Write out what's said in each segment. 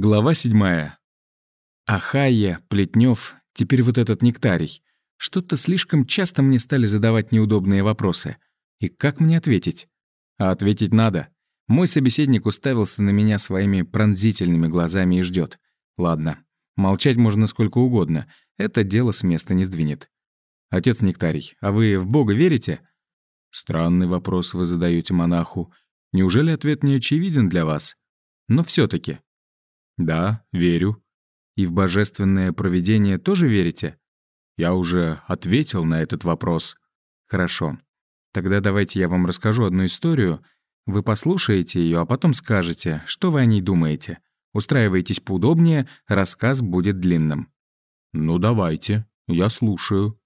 Глава седьмая. Ахайя, Плетнев, теперь вот этот нектарий. Что-то слишком часто мне стали задавать неудобные вопросы. И как мне ответить? А ответить надо. Мой собеседник уставился на меня своими пронзительными глазами и ждет. Ладно, молчать можно сколько угодно. Это дело с места не сдвинет. Отец Нектарий, а вы в Бога верите? Странный вопрос вы задаете монаху. Неужели ответ не очевиден для вас? Но все таки «Да, верю». «И в божественное провидение тоже верите?» «Я уже ответил на этот вопрос». «Хорошо. Тогда давайте я вам расскажу одну историю. Вы послушаете ее, а потом скажете, что вы о ней думаете. Устраивайтесь поудобнее, рассказ будет длинным». «Ну, давайте. Я слушаю».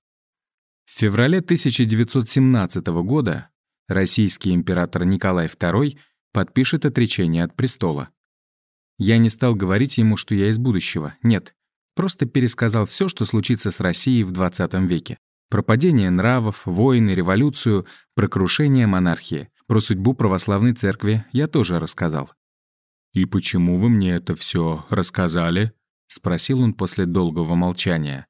В феврале 1917 года российский император Николай II подпишет отречение от престола. Я не стал говорить ему, что я из будущего. Нет. Просто пересказал все, что случится с Россией в 20 веке. Про падение нравов, войны, революцию, про крушение монархии. Про судьбу православной церкви я тоже рассказал. «И почему вы мне это все рассказали?» — спросил он после долгого молчания.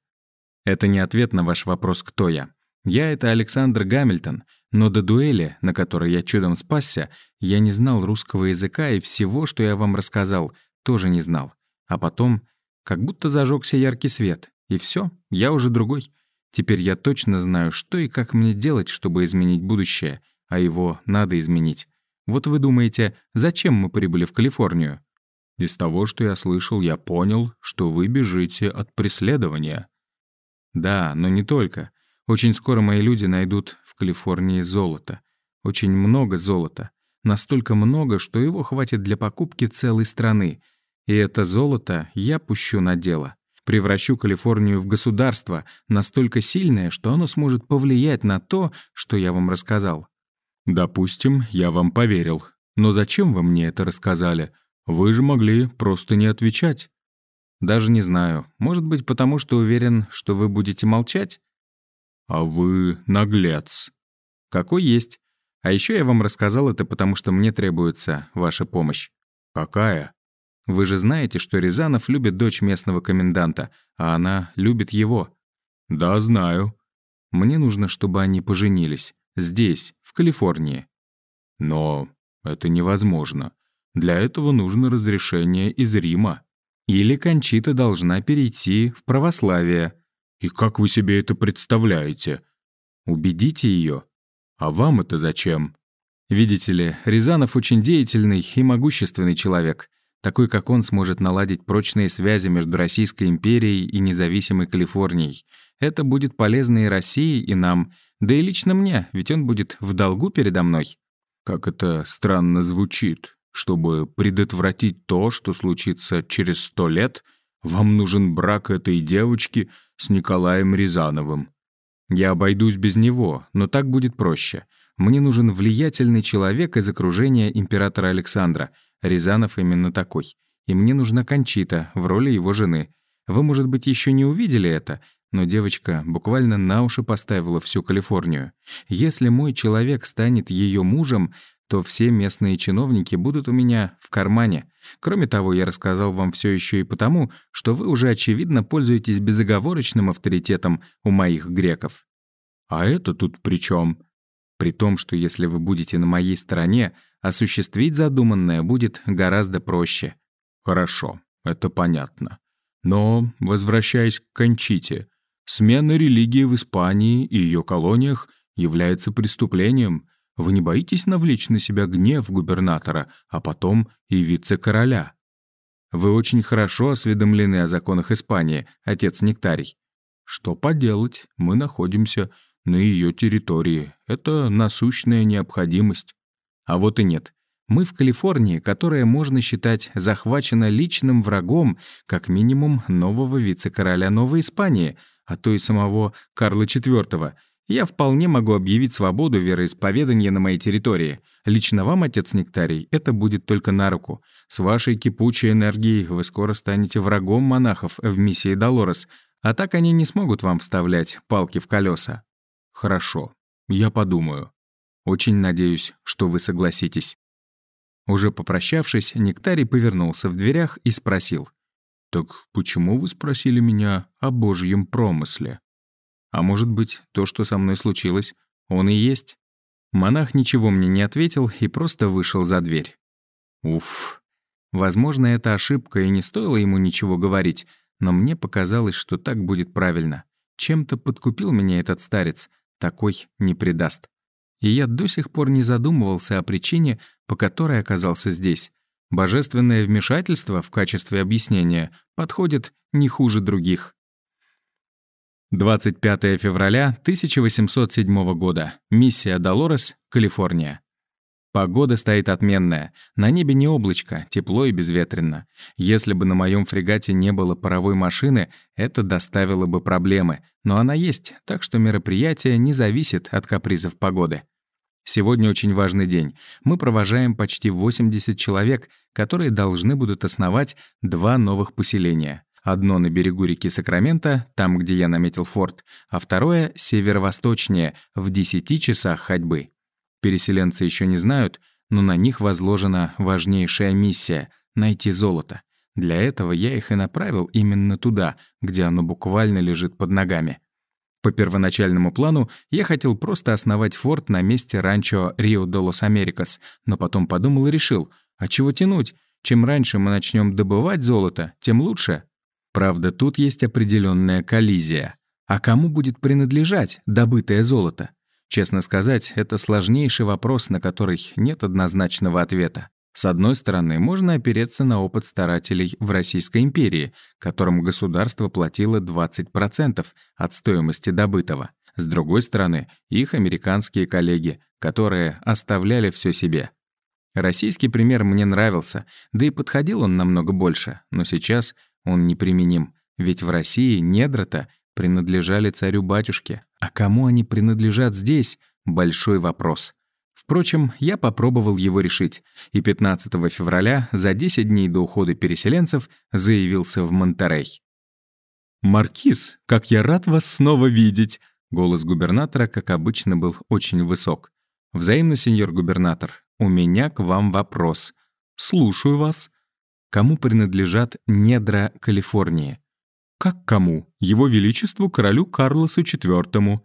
«Это не ответ на ваш вопрос, кто я. Я — это Александр Гамильтон, но до дуэли, на которой я чудом спасся, я не знал русского языка и всего, что я вам рассказал, тоже не знал. А потом, как будто зажегся яркий свет, и все, я уже другой. Теперь я точно знаю, что и как мне делать, чтобы изменить будущее, а его надо изменить. Вот вы думаете, зачем мы прибыли в Калифорнию? Из того, что я слышал, я понял, что вы бежите от преследования. Да, но не только. Очень скоро мои люди найдут в Калифорнии золото. Очень много золота. Настолько много, что его хватит для покупки целой страны. И это золото я пущу на дело. Превращу Калифорнию в государство, настолько сильное, что оно сможет повлиять на то, что я вам рассказал. Допустим, я вам поверил. Но зачем вы мне это рассказали? Вы же могли просто не отвечать. Даже не знаю. Может быть, потому что уверен, что вы будете молчать? «А вы наглец». «Какой есть. А еще я вам рассказал это, потому что мне требуется ваша помощь». «Какая?» «Вы же знаете, что Рязанов любит дочь местного коменданта, а она любит его». «Да, знаю». «Мне нужно, чтобы они поженились. Здесь, в Калифорнии». «Но это невозможно. Для этого нужно разрешение из Рима». «Или Кончита должна перейти в православие», «И как вы себе это представляете?» «Убедите ее. А вам это зачем?» «Видите ли, Рязанов очень деятельный и могущественный человек. Такой, как он, сможет наладить прочные связи между Российской империей и независимой Калифорнией. Это будет полезно и России, и нам. Да и лично мне, ведь он будет в долгу передо мной». «Как это странно звучит. Чтобы предотвратить то, что случится через сто лет, вам нужен брак этой девочки с Николаем Рязановым. Я обойдусь без него, но так будет проще. Мне нужен влиятельный человек из окружения императора Александра. Рязанов именно такой. И мне нужна Кончита в роли его жены. Вы, может быть, еще не увидели это, но девочка буквально на уши поставила всю Калифорнию. Если мой человек станет ее мужем, то все местные чиновники будут у меня в кармане. Кроме того, я рассказал вам все еще и потому, что вы уже очевидно пользуетесь безоговорочным авторитетом у моих греков. А это тут при чем? При том, что если вы будете на моей стороне, осуществить задуманное будет гораздо проще. Хорошо, это понятно. Но, возвращаясь к Кончите, смена религии в Испании и ее колониях является преступлением — вы не боитесь навлечь на себя гнев губернатора, а потом и вице-короля? Вы очень хорошо осведомлены о законах Испании, отец Нектарий. Что поделать, мы находимся на ее территории. Это насущная необходимость. А вот и нет. Мы в Калифорнии, которая можно считать захвачена личным врагом, как минимум, нового вице-короля Новой Испании, а то и самого Карла IV — я вполне могу объявить свободу вероисповедания на моей территории. Лично вам, отец Нектарий, это будет только на руку. С вашей кипучей энергией вы скоро станете врагом монахов в миссии Долорес, а так они не смогут вам вставлять палки в колеса. Хорошо, я подумаю. Очень надеюсь, что вы согласитесь. Уже попрощавшись, Нектарий повернулся в дверях и спросил. «Так почему вы спросили меня о божьем промысле?» «А может быть, то, что со мной случилось, он и есть?» Монах ничего мне не ответил и просто вышел за дверь. Уф. Возможно, это ошибка, и не стоило ему ничего говорить, но мне показалось, что так будет правильно. Чем-то подкупил меня этот старец, такой не предаст. И я до сих пор не задумывался о причине, по которой оказался здесь. Божественное вмешательство в качестве объяснения подходит не хуже других. 25 февраля 1807 года. Миссия Долорес, Калифорния. Погода стоит отменная. На небе не облачко, тепло и безветренно. Если бы на моем фрегате не было паровой машины, это доставило бы проблемы. Но она есть, так что мероприятие не зависит от капризов погоды. Сегодня очень важный день. Мы провожаем почти 80 человек, которые должны будут основать два новых поселения. Одно на берегу реки Сакраменто, там, где я наметил форт, а второе — северо-восточнее, в 10 часах ходьбы. Переселенцы еще не знают, но на них возложена важнейшая миссия — найти золото. Для этого я их и направил именно туда, где оно буквально лежит под ногами. По первоначальному плану я хотел просто основать форт на месте ранчо Рио де лос Америкас, но потом подумал и решил, а чего тянуть? Чем раньше мы начнем добывать золото, тем лучше. Правда, тут есть определенная коллизия. А кому будет принадлежать добытое золото? Честно сказать, это сложнейший вопрос, на который нет однозначного ответа. С одной стороны, можно опереться на опыт старателей в Российской империи, которым государство платило 20% от стоимости добытого. С другой стороны, их американские коллеги, которые оставляли все себе. Российский пример мне нравился, да и подходил он намного больше, но сейчас он неприменим, ведь в России недра-то принадлежали царю-батюшке. А кому они принадлежат здесь — большой вопрос. Впрочем, я попробовал его решить, и 15 февраля, за 10 дней до ухода переселенцев, заявился в Монтерей. «Маркиз, как я рад вас снова видеть!» Голос губернатора, как обычно, был очень высок. «Взаимно, сеньор губернатор, у меня к вам вопрос. Слушаю вас» кому принадлежат недра Калифорнии. Как кому? Его Величеству королю Карлосу IV.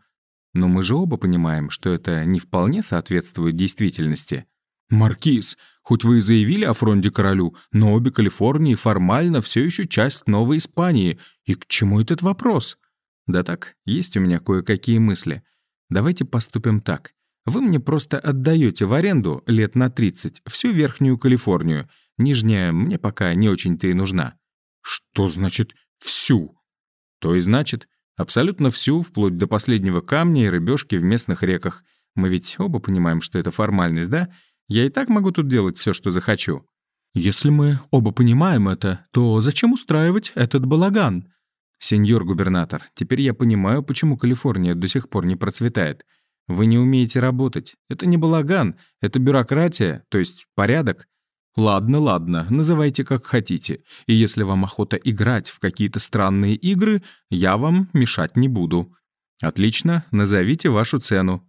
Но мы же оба понимаем, что это не вполне соответствует действительности. «Маркиз, хоть вы и заявили о фронте королю, но обе Калифорнии формально все еще часть Новой Испании. И к чему этот вопрос?» «Да так, есть у меня кое-какие мысли. Давайте поступим так. Вы мне просто отдаете в аренду лет на 30 всю Верхнюю Калифорнию, Нижняя мне пока не очень-то и нужна». «Что значит «всю»?» «То и значит, абсолютно всю, вплоть до последнего камня и рыбешки в местных реках. Мы ведь оба понимаем, что это формальность, да? Я и так могу тут делать все, что захочу». «Если мы оба понимаем это, то зачем устраивать этот балаган?» «Сеньор губернатор, теперь я понимаю, почему Калифорния до сих пор не процветает. Вы не умеете работать. Это не балаган, это бюрократия, то есть порядок. Ладно, ладно, называйте как хотите. И если вам охота играть в какие-то странные игры, я вам мешать не буду. Отлично, назовите вашу цену.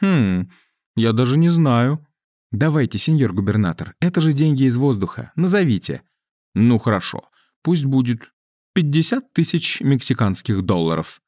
Хм, я даже не знаю. Давайте, сеньор губернатор, это же деньги из воздуха, назовите. Ну хорошо, пусть будет 50 тысяч мексиканских долларов.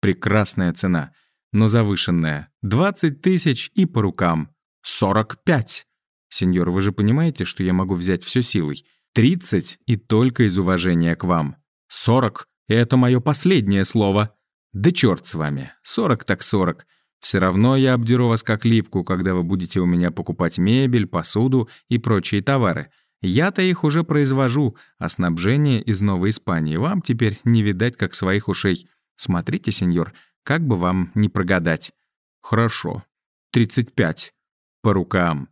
Прекрасная цена, но завышенная. 20 тысяч и по рукам. 45. «Сеньор, вы же понимаете, что я могу взять все силой? Тридцать и только из уважения к вам. Сорок — это мое последнее слово. Да черт с вами, сорок так сорок. Все равно я обдеру вас как липку, когда вы будете у меня покупать мебель, посуду и прочие товары. Я-то их уже произвожу, а снабжение из Новой Испании вам теперь не видать как своих ушей. Смотрите, сеньор, как бы вам не прогадать. Хорошо. Тридцать пять. По рукам.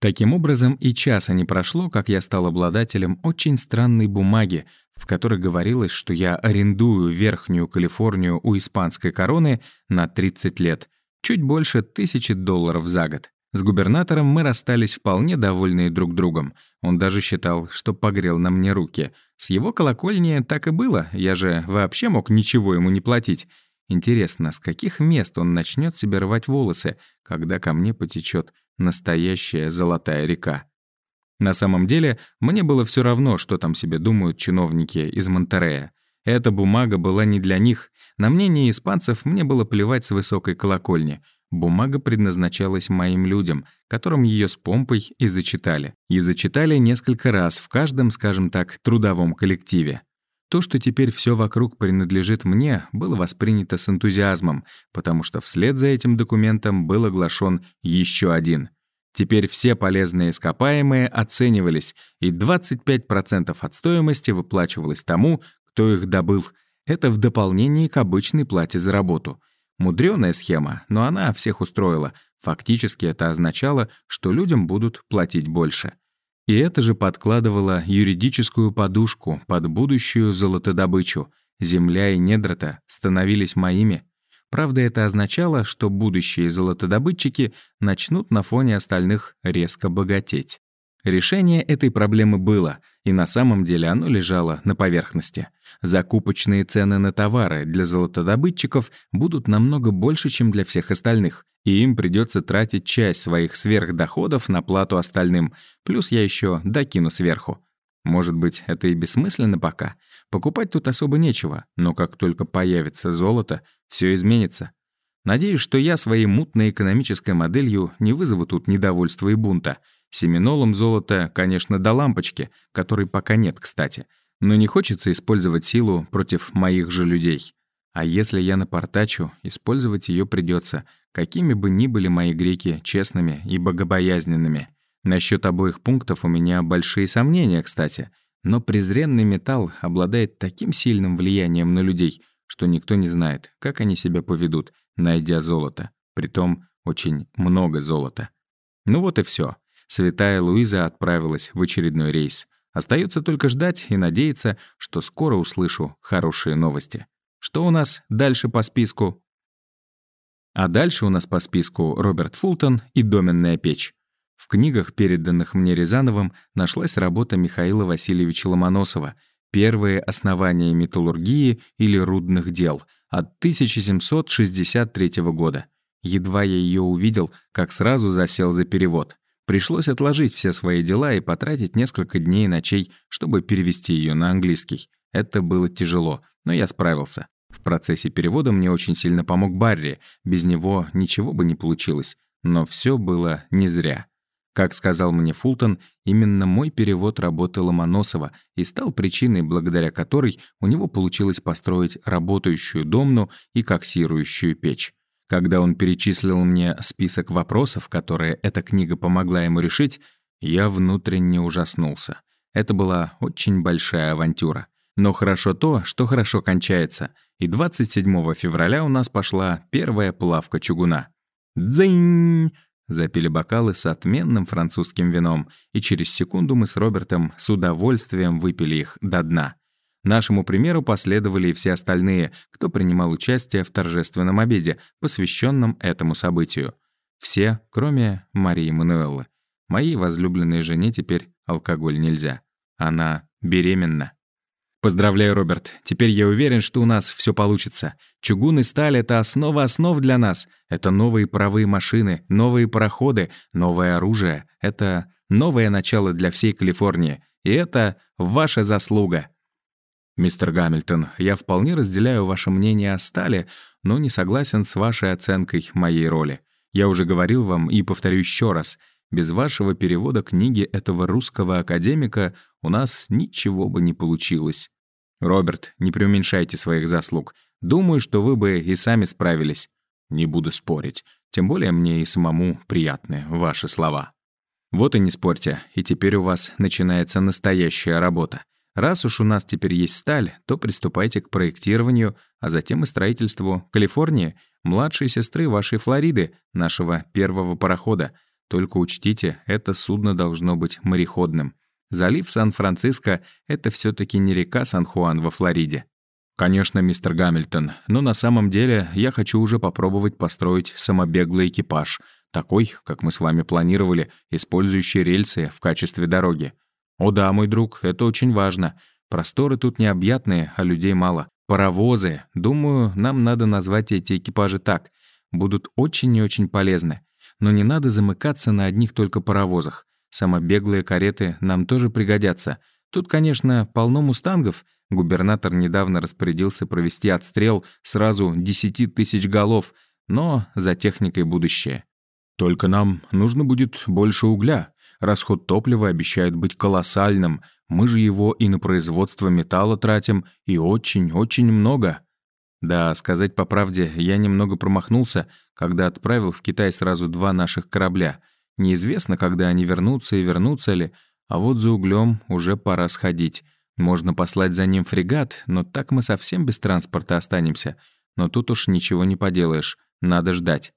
Таким образом, и часа не прошло, как я стал обладателем очень странной бумаги, в которой говорилось, что я арендую Верхнюю Калифорнию у испанской короны на 30 лет, чуть больше тысячи долларов за год. С губернатором мы расстались вполне довольные друг другом. Он даже считал, что погрел на мне руки. С его колокольни так и было, я же вообще мог ничего ему не платить. Интересно, с каких мест он начнет себе рвать волосы, когда ко мне потечет настоящая золотая река? На самом деле, мне было все равно, что там себе думают чиновники из Монтерея. Эта бумага была не для них. На мнение испанцев мне было плевать с высокой колокольни. Бумага предназначалась моим людям, которым ее с помпой и зачитали. И зачитали несколько раз в каждом, скажем так, трудовом коллективе. То, что теперь все вокруг принадлежит мне, было воспринято с энтузиазмом, потому что вслед за этим документом был оглашен еще один — Теперь все полезные ископаемые оценивались, и 25% от стоимости выплачивалось тому, кто их добыл. Это в дополнение к обычной плате за работу. Мудрёная схема, но она всех устроила. Фактически это означало, что людям будут платить больше. И это же подкладывало юридическую подушку под будущую золотодобычу. Земля и недра становились моими. Правда, это означало, что будущие золотодобытчики начнут на фоне остальных резко богатеть. Решение этой проблемы было, и на самом деле оно лежало на поверхности. Закупочные цены на товары для золотодобытчиков будут намного больше, чем для всех остальных, и им придется тратить часть своих сверхдоходов на плату остальным, плюс я еще докину сверху. Может быть, это и бессмысленно пока. Покупать тут особо нечего, но как только появится золото, все изменится. Надеюсь, что я своей мутной экономической моделью не вызову тут недовольства и бунта. Семинолом золото, конечно, до лампочки, которой пока нет, кстати. Но не хочется использовать силу против моих же людей. А если я напортачу, использовать ее придется, какими бы ни были мои греки честными и богобоязненными. Насчет обоих пунктов у меня большие сомнения, кстати. Но презренный металл обладает таким сильным влиянием на людей, что никто не знает, как они себя поведут, найдя золото. Притом очень много золота. Ну вот и все. Святая Луиза отправилась в очередной рейс. Остается только ждать и надеяться, что скоро услышу хорошие новости. Что у нас дальше по списку? А дальше у нас по списку Роберт Фултон и доменная печь. В книгах, переданных мне Рязановым, нашлась работа Михаила Васильевича Ломоносова «Первые основания металлургии или рудных дел» от 1763 года. Едва я ее увидел, как сразу засел за перевод. Пришлось отложить все свои дела и потратить несколько дней и ночей, чтобы перевести ее на английский. Это было тяжело, но я справился. В процессе перевода мне очень сильно помог Барри, без него ничего бы не получилось. Но все было не зря. Как сказал мне Фултон, именно мой перевод работы Ломоносова и стал причиной, благодаря которой у него получилось построить работающую домну и коксирующую печь. Когда он перечислил мне список вопросов, которые эта книга помогла ему решить, я внутренне ужаснулся. Это была очень большая авантюра. Но хорошо то, что хорошо кончается, и 27 февраля у нас пошла первая плавка чугуна. Дзынь! Запили бокалы с отменным французским вином, и через секунду мы с Робертом с удовольствием выпили их до дна. Нашему примеру последовали и все остальные, кто принимал участие в торжественном обеде, посвященном этому событию. Все, кроме Марии Мануэллы. Моей возлюбленной жене теперь алкоголь нельзя. Она беременна. Поздравляю, Роберт. Теперь я уверен, что у нас все получится. Чугун и сталь — это основа основ для нас. Это новые паровые машины, новые пароходы, новое оружие. Это новое начало для всей Калифорнии. И это ваша заслуга. Мистер Гамильтон, я вполне разделяю ваше мнение о стали, но не согласен с вашей оценкой моей роли. Я уже говорил вам и повторю еще раз. Без вашего перевода книги этого русского академика у нас ничего бы не получилось. Роберт, не преуменьшайте своих заслуг. Думаю, что вы бы и сами справились. Не буду спорить. Тем более мне и самому приятны ваши слова. Вот и не спорьте, и теперь у вас начинается настоящая работа. Раз уж у нас теперь есть сталь, то приступайте к проектированию, а затем и строительству Калифорнии, младшей сестры вашей Флориды, нашего первого парохода. Только учтите, это судно должно быть мореходным. Залив Сан-Франциско — это все таки не река Сан-Хуан во Флориде. Конечно, мистер Гамильтон, но на самом деле я хочу уже попробовать построить самобеглый экипаж, такой, как мы с вами планировали, использующий рельсы в качестве дороги. О да, мой друг, это очень важно. Просторы тут необъятные, а людей мало. Паровозы. Думаю, нам надо назвать эти экипажи так. Будут очень и очень полезны. Но не надо замыкаться на одних только паровозах. Самобеглые кареты нам тоже пригодятся. Тут, конечно, полно мустангов. Губернатор недавно распорядился провести отстрел сразу 10 тысяч голов, но за техникой будущее. Только нам нужно будет больше угля. Расход топлива обещает быть колоссальным. Мы же его и на производство металла тратим, и очень-очень много. Да, сказать по правде, я немного промахнулся, когда отправил в Китай сразу два наших корабля. Неизвестно, когда они вернутся и вернутся ли, а вот за углем уже пора сходить. Можно послать за ним фрегат, но так мы совсем без транспорта останемся. Но тут уж ничего не поделаешь, надо ждать.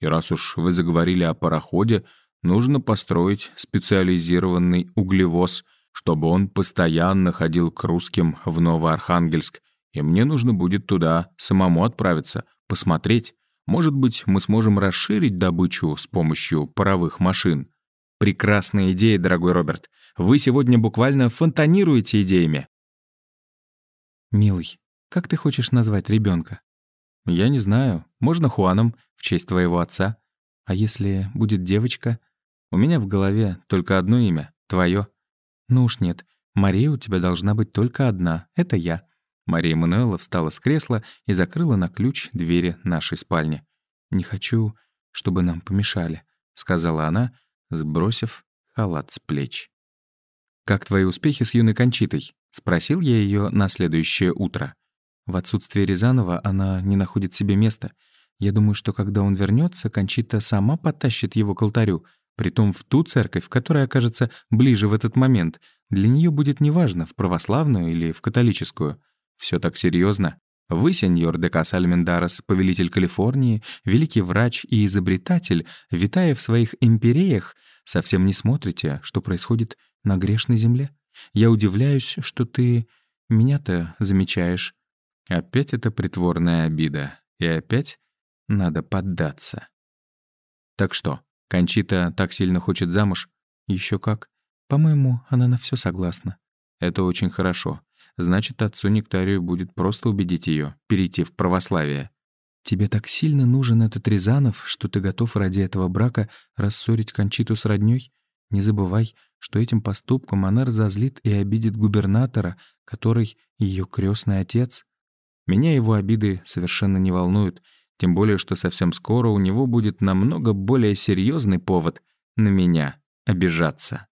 И раз уж вы заговорили о пароходе, нужно построить специализированный углевоз, чтобы он постоянно ходил к русским в Новоархангельск, и мне нужно будет туда самому отправиться, посмотреть. Может быть, мы сможем расширить добычу с помощью паровых машин. Прекрасная идея, дорогой Роберт. Вы сегодня буквально фонтанируете идеями. Милый, как ты хочешь назвать ребенка? Я не знаю. Можно Хуаном, в честь твоего отца. А если будет девочка? У меня в голове только одно имя — твое. Ну уж нет. Мария у тебя должна быть только одна. Это я. Мария Мануэла встала с кресла и закрыла на ключ двери нашей спальни. «Не хочу, чтобы нам помешали», — сказала она, сбросив халат с плеч. «Как твои успехи с юной Кончитой?» — спросил я ее на следующее утро. В отсутствие Рязанова она не находит себе места. Я думаю, что когда он вернется, Кончита сама потащит его к алтарю, притом в ту церковь, которая окажется ближе в этот момент. Для нее будет неважно, в православную или в католическую. Все так серьезно. Вы, сеньор де Касальмендарес, повелитель Калифорнии, великий врач и изобретатель, витая в своих империях, совсем не смотрите, что происходит на грешной земле. Я удивляюсь, что ты меня-то замечаешь. Опять эта притворная обида. И опять надо поддаться. Так что, Кончита так сильно хочет замуж? Еще как. По-моему, она на все согласна. Это очень хорошо. Значит, отцу Нектарию будет просто убедить ее перейти в православие. Тебе так сильно нужен этот Рязанов, что ты готов ради этого брака рассорить Кончиту с роднёй? Не забывай, что этим поступком она разозлит и обидит губернатора, который ее крестный отец. Меня его обиды совершенно не волнуют, тем более, что совсем скоро у него будет намного более серьезный повод на меня обижаться.